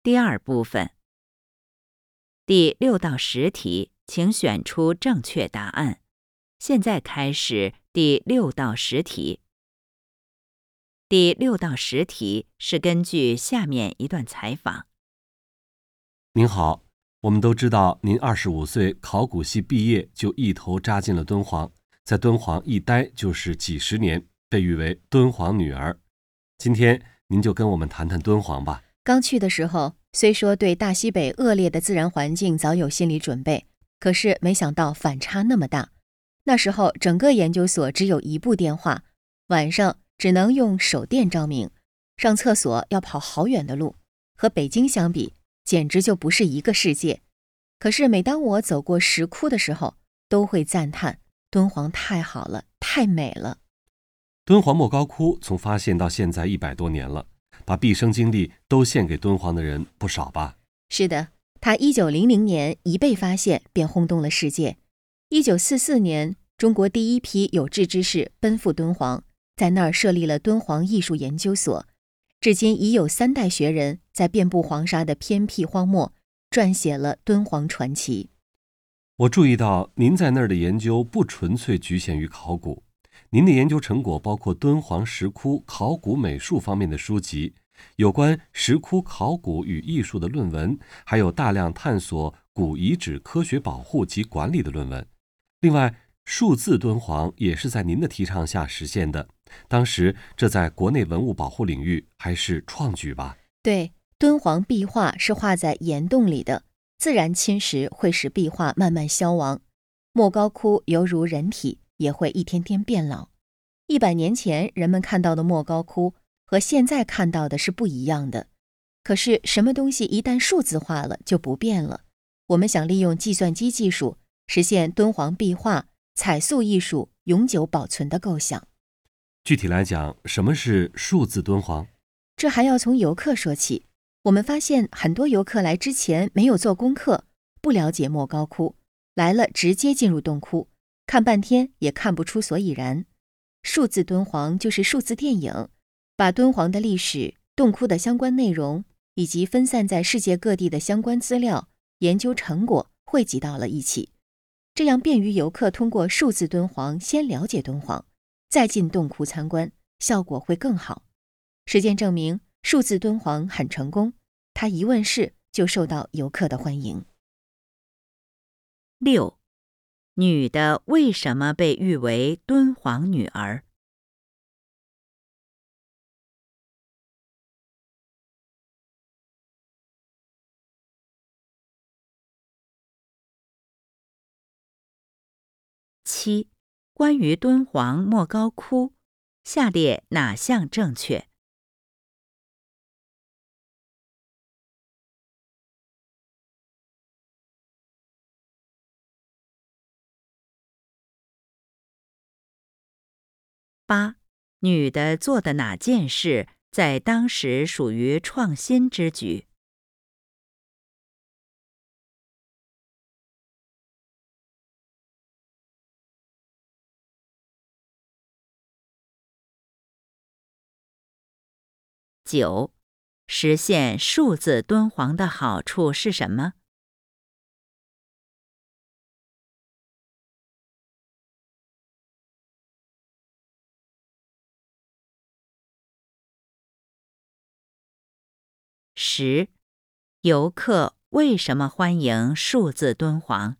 第二部分，第六到十题，请选出正确答案。现在开始第六到十题。第六到十题是根据下面一段采访。您好，我们都知道您二十五岁考古系毕业就一头扎进了敦煌，在敦煌一待就是几十年，被誉为敦煌女儿。今天您就跟我们谈谈敦煌吧。刚去的时候，虽说对大西北恶劣的自然环境早有心理准备，可是没想到反差那么大。那时候整个研究所只有一部电话，晚上只能用手电照明，上厕所要跑好远的路，和北京相比，简直就不是一个世界。可是每当我走过石窟的时候，都会赞叹敦煌太好了，太美了。敦煌莫高窟从发现到现在一百多年了。把毕生精力都献给敦煌的人不少吧？是的，他一九零零年一被发现便轰动了世界。一九四四年，中国第一批有志之士奔赴敦煌，在那儿设立了敦煌艺术研究所。至今已有三代学人，在遍布黄沙的偏僻荒漠撰写了敦煌传奇。我注意到您在那儿的研究不纯粹局限于考古。您的研究成果包括敦煌石窟考古美术方面的书籍，有关石窟考古与艺术的论文，还有大量探索古遗址科学保护及管理的论文。另外，数字敦煌也是在您的提倡下实现的。当时这在国内文物保护领域还是创举吧？对，敦煌壁画是画在岩洞里的，自然侵蚀会使壁画慢慢消亡。莫高窟犹如人体。也会一天天变老。一百年前人们看到的莫高窟和现在看到的是不一样的。可是什么东西一旦数字化了就不变了？我们想利用计算机技术实现敦煌壁画彩塑艺术永久保存的构想。具体来讲，什么是数字敦煌？这还要从游客说起。我们发现很多游客来之前没有做功课，不了解莫高窟，来了直接进入洞窟。看半天也看不出所以然。数字敦煌就是数字电影，把敦煌的历史、洞窟的相关内容以及分散在世界各地的相关资料、研究成果汇集到了一起，这样便于游客通过数字敦煌先了解敦煌，再进洞窟参观，效果会更好。实践证明，数字敦煌很成功，它一问世就受到游客的欢迎。六。女的为什么被誉为敦煌女儿？七，关于敦煌莫高窟，下列哪项正确？八，女的做的哪件事在当时属于创新之举？九，实现数字敦煌的好处是什么？十，游客为什么欢迎数字敦煌？